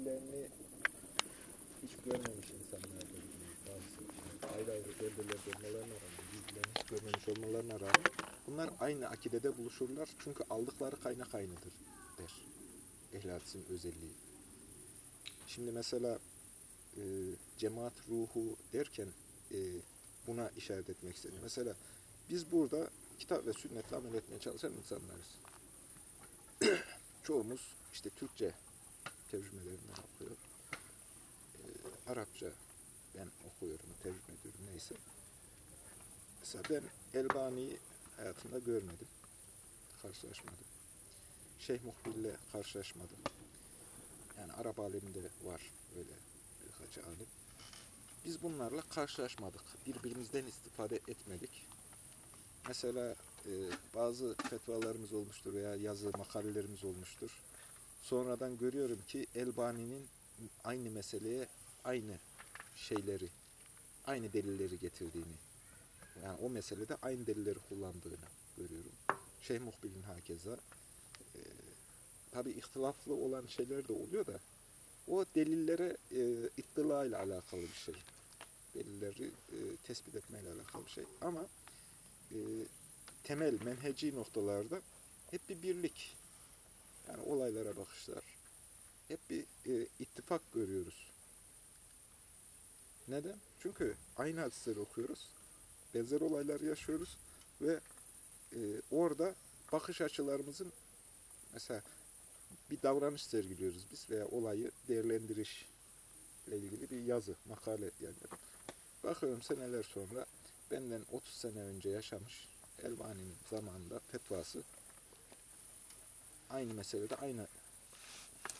birbirlerini hiç görmemiş insanlardır. Bazı ayrı ayrı beldeler olmalarına rağmen, birbirlerini hiç görmemiş olmalarına rağmen bunlar aynı akidede buluşurlar. Çünkü aldıkları kaynak aynıdır der. Ehl-i özelliği. Şimdi mesela e, cemaat ruhu derken e, buna işaret etmek istedim. Mesela biz burada kitap ve sünnetle amel etmeye çalışan insanlarız. Çoğumuz işte Türkçe tercümelerinden okuyor. E, Arapça ben okuyorum, tercüme ediyorum neyse. Mesela ben Elbani'yi hayatımda görmedim. Karşılaşmadım. Şeyh Muhbir'le karşılaşmadım. Yani Arap aleminde var öyle birkaç alim. Biz bunlarla karşılaşmadık. Birbirimizden istifade etmedik. Mesela e, bazı fetvalarımız olmuştur veya yazı makalelerimiz olmuştur. Sonradan görüyorum ki Elbani'nin aynı meseleye aynı şeyleri, aynı delilleri getirdiğini, yani o meselede aynı delilleri kullandığını görüyorum. Şeyh Muhbil'in hakeza. E, Tabi ihtilaflı olan şeyler de oluyor da o delillere e, ittila ile alakalı bir şey. Delilleri e, tespit etmeyle alakalı bir şey. Ama e, temel, menheci noktalarda hep bir birlik. Yani olaylara bakışlar. Hep bir e, ittifak görüyoruz. Neden? Çünkü aynı hadisleri okuyoruz. Benzer olaylar yaşıyoruz ve e, orada bakış açılarımızın mesela bir davranış sergiliyoruz biz veya olayı değerlendiriş ile ilgili bir yazı, makale yani. Bakıyorum seneler sonra benden 30 sene önce yaşamış Elbani'nin zamanında fetvası aynı meselede aynı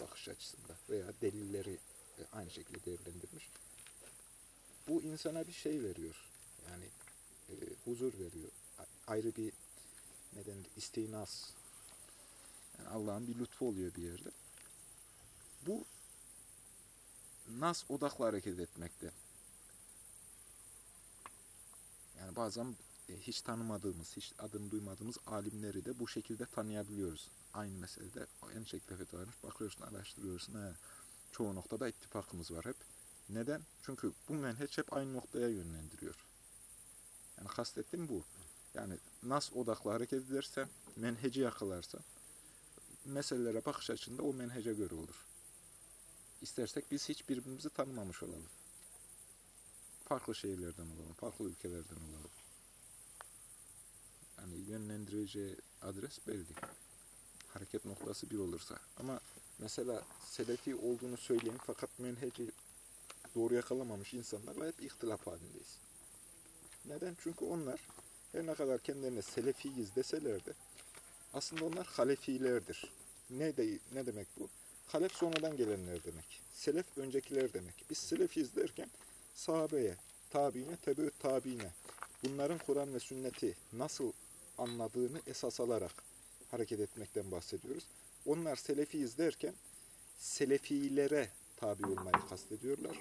bakış açısında veya delilleri e, aynı şekilde değerlendirmiş. Bu insana bir şey veriyor. Yani e, huzur veriyor. Ayrı bir neden istinas yani Allah'ın bir lütfu oluyor bir yerde. Bu nas odaklı hareket etmekte. Yani bazen hiç tanımadığımız, hiç adını duymadığımız alimleri de bu şekilde tanıyabiliyoruz. Aynı meselede aynı şekilde fetva vermiş. Bakıyorsun, araştırıyorsun. He, çoğu noktada ittifakımız var hep. Neden? Çünkü bu menheç hep aynı noktaya yönlendiriyor. Yani kastettiğim bu. Yani nas odaklı hareket edersen, menheci yakalarsan, meselelere bakış açında o menhece göre olur. İstersek biz hiç birbirimizi tanımamış olalım. Farklı şehirlerden olalım, farklı ülkelerden olalım. Yani yönlendirici adres belli. Hareket noktası bir olursa. Ama mesela selefi olduğunu söyleyen fakat menheci doğru yakalamamış insanlarla hep ihtilaf halindeyiz. Neden? Çünkü onlar her ne kadar kendilerine selefiyiz deseler de aslında onlar halefilerdir. Ne, de, ne demek bu? Halef sonradan gelenler demek. Selef öncekiler demek. Biz selefiyiz derken sahabeye, tabiine, tebeüt tabiine bunların Kur'an ve sünneti nasıl anladığını esas alarak hareket etmekten bahsediyoruz. Onlar selefiyiz derken selefilere tabi olmayı kastediyorlar.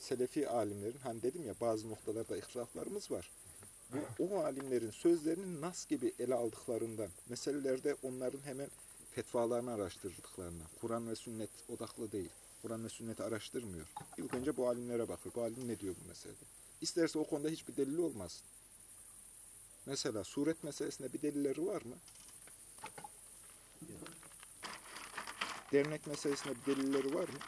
Selefi alimlerin, hani dedim ya bazı noktalarda ihtilaflarımız var. Bu, o alimlerin sözlerini nas gibi ele aldıklarından, meselelerde onların hemen fetvalarını araştırdıklarından, Kur'an ve sünnet odaklı değil. Kur'an ve sünneti araştırmıyor. İlk önce bu alimlere bakır. Bu alim ne diyor bu meselede? İsterse o konuda hiçbir delili olmasın. Mesela suret meselesinde bir delilleri var mı? Dernek meselesinde bir delilleri var mı?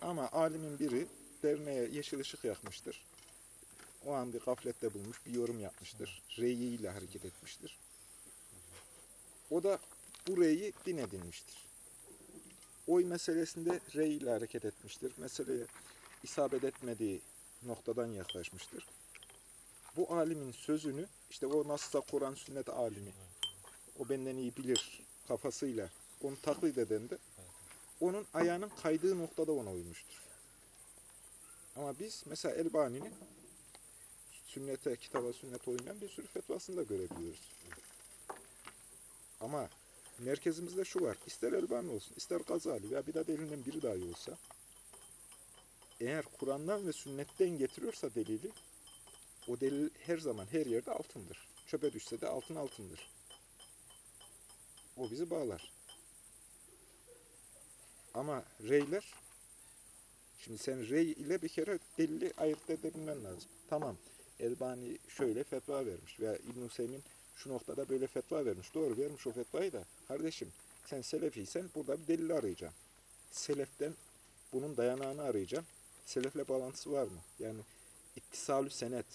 Ama alimin biri derneğe yeşil ışık yakmıştır. O an bir gaflette bulmuş, bir yorum yapmıştır. Reyiyle hareket etmiştir. O da bu reyi din edinmiştir. Oy meselesinde rey ile hareket etmiştir. Meseleye isabet etmediği noktadan yaklaşmıştır. Bu alimin sözünü, işte o nasılsa Kur'an sünnet alimi, o benden iyi bilir kafasıyla onu taklit eden de onun ayağının kaydığı noktada ona uymuştur. Ama biz mesela Elbani'nin sünnete, kitaba sünnet oynayan bir sürü fetvasını da görebiliyoruz. Ama merkezimizde şu var. İster Elbani olsun, ister Gazali veya bidat elinden biri dahi olsa eğer Kur'an'dan ve sünnetten getiriyorsa delili o delil her zaman her yerde altındır. Çöpe düşse de altın altındır. O bizi bağlar. Ama reyler şimdi sen rey ile bir kere delili ayırt edebilmen lazım. Tamam. Elbani şöyle fetva vermiş veya İbn Hüseyin şu noktada böyle fetva vermiş. Doğru vermiş o fetvayı da. Kardeşim sen selefiysen burada bir delil arayacaksın. Seleften bunun dayanağını arayacaksın. Selefle bağlantısı var mı? Yani ittisalü senet.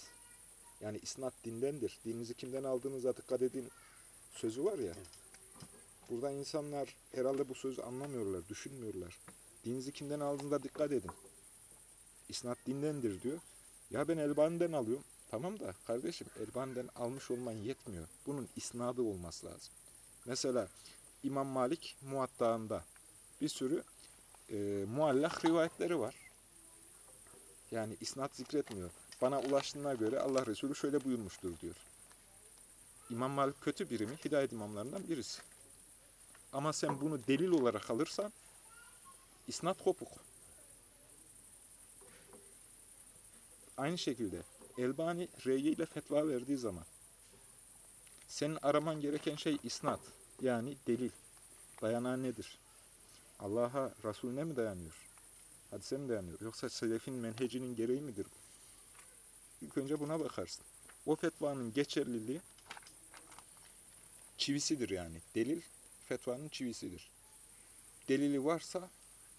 Yani isnat dindendir. Dininizi kimden aldığınıza dikkat edin sözü var ya. Burada insanlar herhalde bu sözü anlamıyorlar, düşünmüyorlar. Dininizi kimden aldığınıza dikkat edin. İsnat dindendir diyor. Ya ben Elbani'den alıyorum. Tamam da kardeşim Elbani'den almış olman yetmiyor. Bunun isnadı olması lazım. Mesela İmam Malik Muatta'ında bir sürü e, muallak rivayetleri var. Yani isnat zikretmiyor. Bana ulaştığına göre Allah Resulü şöyle buyurmuştur diyor. İmam Malik kötü biri mi? Hidayet imamlarından birisi. Ama sen bunu delil olarak alırsan isnat kopuk. Aynı şekilde Elbani R'yi ile fetva verdiği zaman senin araman gereken şey isnat. Yani delil. Dayanağı nedir? Allah'a, Resulüne mi dayanıyor? Hadise mi dayanıyor? Yoksa selefin menhecinin gereği midir bu? İlk önce buna bakarsın. O fetvanın geçerliliği çivisidir yani. Delil fetvanın çivisidir. Delili varsa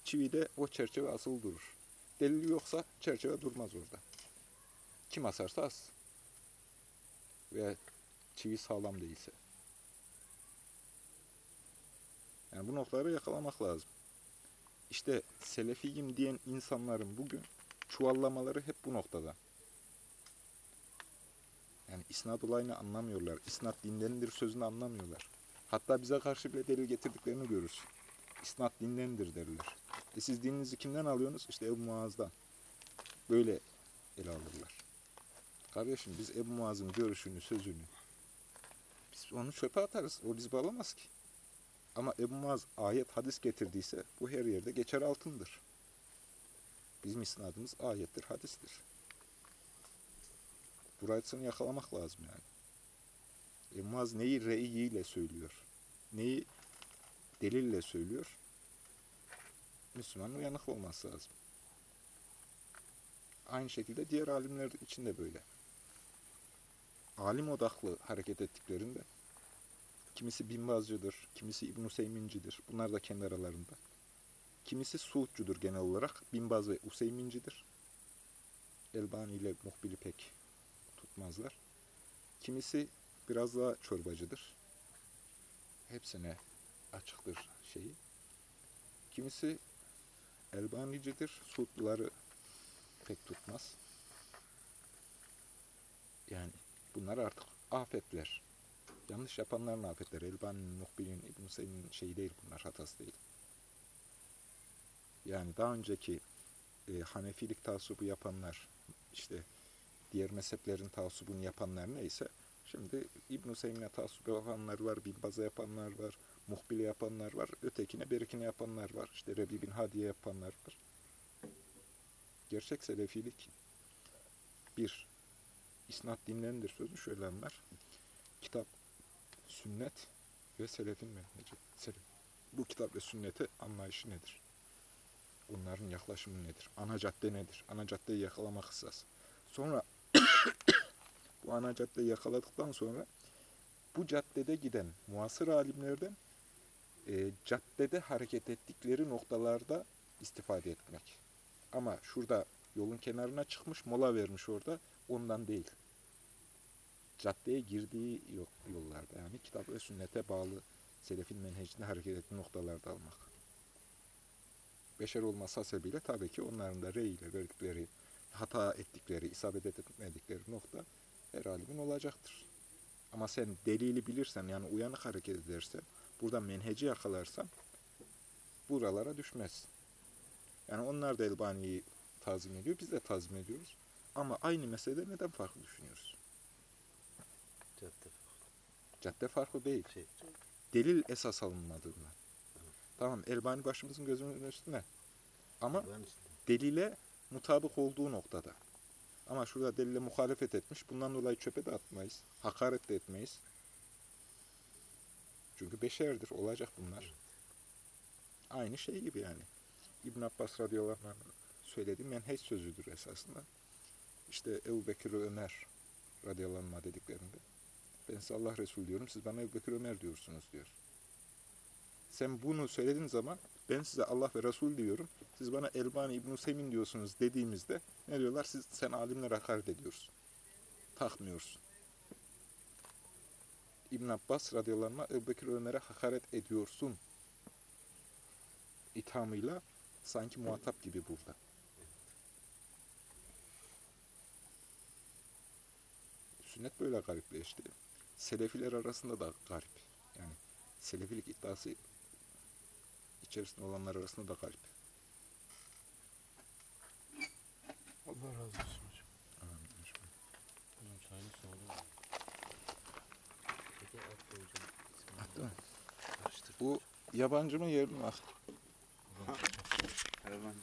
çivide o çerçeve asılı durur. Delili yoksa çerçeve durmaz orada. Kim asarsa as. Veya çivi sağlam değilse. Yani bu noktaları yakalamak lazım. İşte selefiyim diyen insanların bugün çuvallamaları hep bu noktada. Yani isnad olayını anlamıyorlar. İsnad dindendir sözünü anlamıyorlar. Hatta bize karşı bile delil getirdiklerini görürsün. İsnad dindendir derler. E siz dininizi kimden alıyorsunuz? İşte Ebu Muaz'dan. Böyle ele alırlar. Kardeşim biz Ebu Muaz'ın görüşünü, sözünü biz onu çöpe atarız. O bizi bağlamaz ki. Ama Ebu Muaz ayet, hadis getirdiyse bu her yerde geçer altındır. Bizim isnadımız ayettir, hadistir. Burasını yakalamak lazım yani. Muaz neyi re'iyle söylüyor? Neyi delille söylüyor? Müslümanın uyanık olması lazım. Aynı şekilde diğer alimler için de böyle. Alim odaklı hareket ettiklerinde kimisi binbazcıdır, kimisi İbn-i Useymincidir. Bunlar da kendi aralarında. Kimisi Suudcudur genel olarak. Binbaz ve Useymincidir. Elbani ile Muhbil'i pek tutmazlar. Kimisi biraz daha çorbacıdır. Hepsine açıktır şeyi. Kimisi Elbanicidir. Suudluları pek tutmaz. Yani bunlar artık afetler. Yanlış yapanların afetleri. Elbani'nin, Muhbil'in, İbn-i Seyyid'in şeyi değil bunlar, hatası değil. Yani daha önceki e, Hanefilik taassubu yapanlar, işte diğer mezheplerin taassubunu yapanlar neyse, şimdi İbn-i Seyyid'e taassubu yapanlar var, Bin Baz'a yapanlar var, Muhbil'e yapanlar var, ötekine, berikine yapanlar var, işte Rebi bin Hadiye yapanlar var. Gerçek selefilik bir, isnat dinlendir sözü şöyle anlar. Kitap, sünnet ve selefin menheci. Selef. Bu kitap ve sünnete anlayışı nedir? Bunların yaklaşımı nedir? Ana cadde nedir? Ana caddeyi yakalamak esas. Sonra bu ana caddeyi yakaladıktan sonra bu caddede giden muasır alimlerden e, caddede hareket ettikleri noktalarda istifade etmek. Ama şurada yolun kenarına çıkmış, mola vermiş orada. Ondan değil. Caddeye girdiği yollarda yani kitap ve sünnete bağlı selefin menhecinde hareket ettiği noktalarda almak. Beşer olması hasebiyle tabii ki onların da rey verdikleri, hata ettikleri, isabet etmedikleri nokta her alimin olacaktır. Ama sen delili bilirsen yani uyanık hareket edersen, burada menheci yakalarsan buralara düşmezsin. Yani onlar da Elbani'yi tazim ediyor, biz de tazim ediyoruz. Ama aynı meselede neden farklı düşünüyoruz? Cadde. Cadde farklı değil. Şey, Delil esas alınmadığından. Tamam Elbani başımızın gözümüzün üstüne. Ama delile mutabık olduğu noktada. Ama şurada delile muhalefet etmiş. Bundan dolayı çöpe de atmayız. Hakaret de etmeyiz. Çünkü beşerdir. Olacak bunlar. aynı şey gibi yani. İbn Abbas radıyallahu anh söylediği menheç sözüdür esasında. İşte Ebu Bekir Ömer radıyallahu anh dediklerinde ben size Allah Resulü diyorum, siz bana Ebu Bekir Ömer diyorsunuz diyor. Sen bunu söylediğin zaman ben size Allah ve Resul diyorum, siz bana Elbani İbn Semin diyorsunuz dediğimizde ne diyorlar? Siz, sen alimlere hakaret ediyorsun. Takmıyorsun. İbn Abbas radıyallahu anh Ebu Ömer'e hakaret ediyorsun. ithamıyla sanki muhatap gibi burada. Sünnet böyle garipleşti. Selefiler arasında da garip. Yani Selefilik iddiası içerisinde olanlar arasında da garip. Allah razı olsun hocam. Amin. Hocam çayını soğudu? Peki attı hocam. Attı mı? Bu yabancı mı yerli mi? Ah, Hocam,